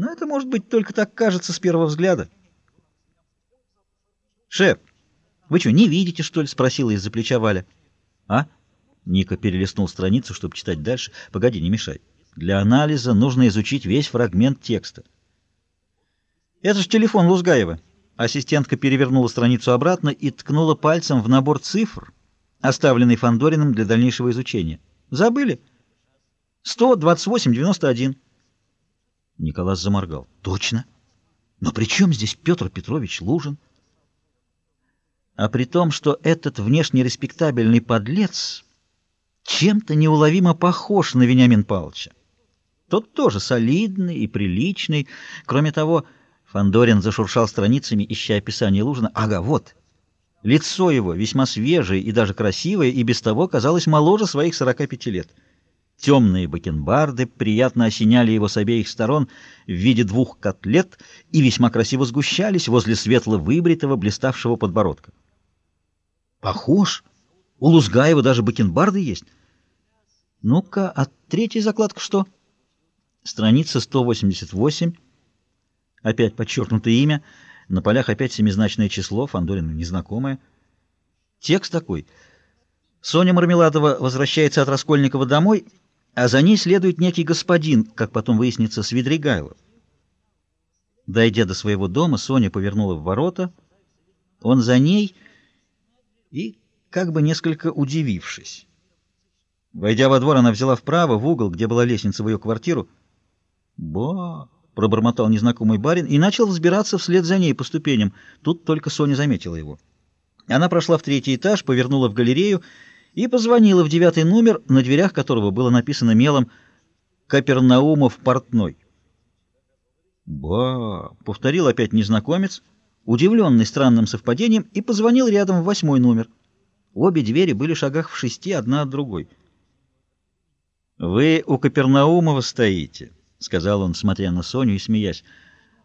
Но это, может быть, только так кажется с первого взгляда. «Шеф, вы что, не видите, что ли?» — спросила из-за плеча Валя. «А?» — Ника перелистнул страницу, чтобы читать дальше. «Погоди, не мешай. Для анализа нужно изучить весь фрагмент текста». «Это же телефон Лузгаева». Ассистентка перевернула страницу обратно и ткнула пальцем в набор цифр, оставленный Фандориным для дальнейшего изучения. «Забыли?» «128-91». Николас заморгал. «Точно. Но при чем здесь Петр Петрович Лужин?» а при том, что этот внешне респектабельный подлец чем-то неуловимо похож на Вениамин Павловича. Тот тоже солидный и приличный. Кроме того, Фандорин зашуршал страницами, ища описание Лужина. Ага, вот. Лицо его, весьма свежее и даже красивое, и без того казалось моложе своих 45 лет. Темные бакенбарды приятно осеняли его с обеих сторон в виде двух котлет и весьма красиво сгущались возле светло-выбритого, блиставшего подбородка. Похож. У Лузгаева даже бакенбарды есть. Ну-ка, а третья закладка что? Страница 188. Опять подчеркнутое имя. На полях опять семизначное число, Фандорину незнакомое. Текст такой. Соня Мармеладова возвращается от Раскольникова домой, а за ней следует некий господин, как потом выяснится, Свидригайлов. Дойдя до своего дома, Соня повернула в ворота. Он за ней и как бы несколько удивившись. Войдя во двор, она взяла вправо, в угол, где была лестница в ее квартиру. «Ба!» — пробормотал незнакомый барин и начал взбираться вслед за ней по ступеням. Тут только Соня заметила его. Она прошла в третий этаж, повернула в галерею и позвонила в девятый номер, на дверях которого было написано мелом «Капернаумов портной». «Ба!» — повторил опять незнакомец — удивленный странным совпадением, и позвонил рядом в восьмой номер. Обе двери были в шагах в шести одна от другой. «Вы у Капернаумова стоите», — сказал он, смотря на Соню и смеясь.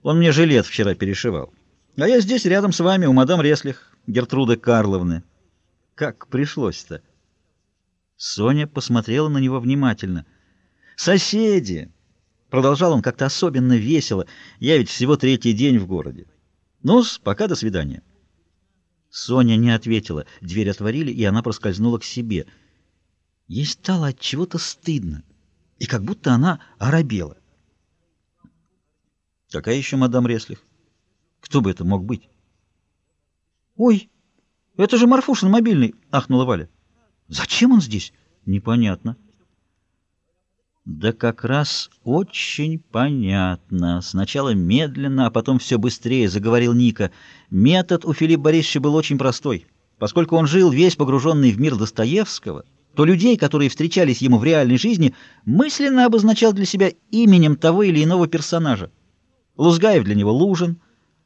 «Он мне жилет вчера перешивал. А я здесь рядом с вами, у мадам Реслих, Гертруды Карловны. Как пришлось-то?» Соня посмотрела на него внимательно. «Соседи!» — продолжал он как-то особенно весело. «Я ведь всего третий день в городе ну пока до свидания. Соня не ответила. Дверь отворили, и она проскользнула к себе. Ей стало от чего-то стыдно, и как будто она оробела. Какая еще мадам Реслих? Кто бы это мог быть? Ой, это же Марфушин мобильный, ахнула Валя. Зачем он здесь? Непонятно. Да как раз очень понятно. Сначала медленно, а потом все быстрее, заговорил Ника. Метод у Филиппа Борисовича был очень простой. Поскольку он жил весь погруженный в мир Достоевского, то людей, которые встречались ему в реальной жизни, мысленно обозначал для себя именем того или иного персонажа. Лузгаев для него Лужин,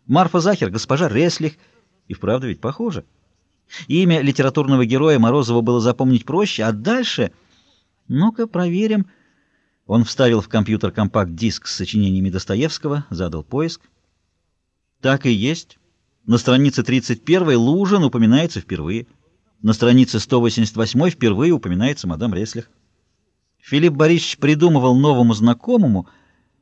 Марфа Захер — госпожа Реслих. И вправду ведь похоже. Имя литературного героя Морозова было запомнить проще, а дальше... Ну-ка, проверим... Он вставил в компьютер компакт-диск с сочинениями Достоевского, задал поиск. Так и есть. На странице 31 Лужин упоминается впервые. На странице 188 впервые упоминается мадам Реслих. Филипп Борисович придумывал новому знакомому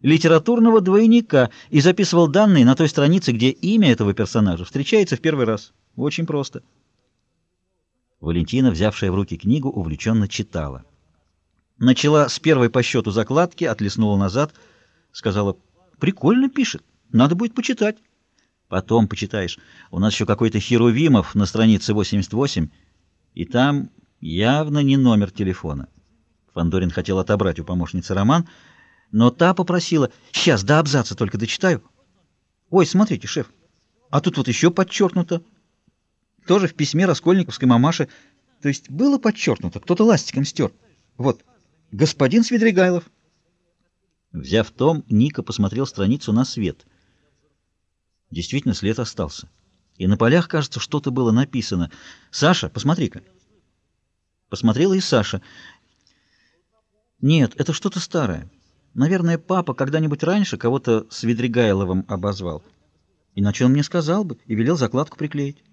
литературного двойника и записывал данные на той странице, где имя этого персонажа встречается в первый раз. Очень просто. Валентина, взявшая в руки книгу, увлеченно читала. Начала с первой по счету закладки, отлеснула назад, сказала, «Прикольно пишет, надо будет почитать». «Потом почитаешь. У нас еще какой-то Херувимов на странице 88, и там явно не номер телефона». Фандорин хотел отобрать у помощницы роман, но та попросила, «Сейчас, до абзаца только дочитаю». «Ой, смотрите, шеф, а тут вот еще подчеркнуто». Тоже в письме Раскольниковской мамаши. То есть было подчеркнуто, кто-то ластиком стер. Вот. Господин Свидригайлов. Взяв том, Ника посмотрел страницу на свет. Действительно, след остался. И на полях, кажется, что-то было написано. «Саша, посмотри-ка». Посмотрела и Саша. «Нет, это что-то старое. Наверное, папа когда-нибудь раньше кого-то Свидригайловым обозвал. Иначе он мне сказал бы и велел закладку приклеить».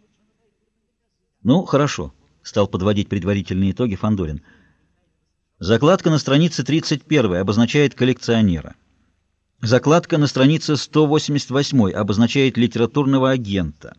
«Ну, хорошо», — стал подводить предварительные итоги Фандорин. «Закладка на странице 31 обозначает коллекционера. Закладка на странице 188 обозначает литературного агента.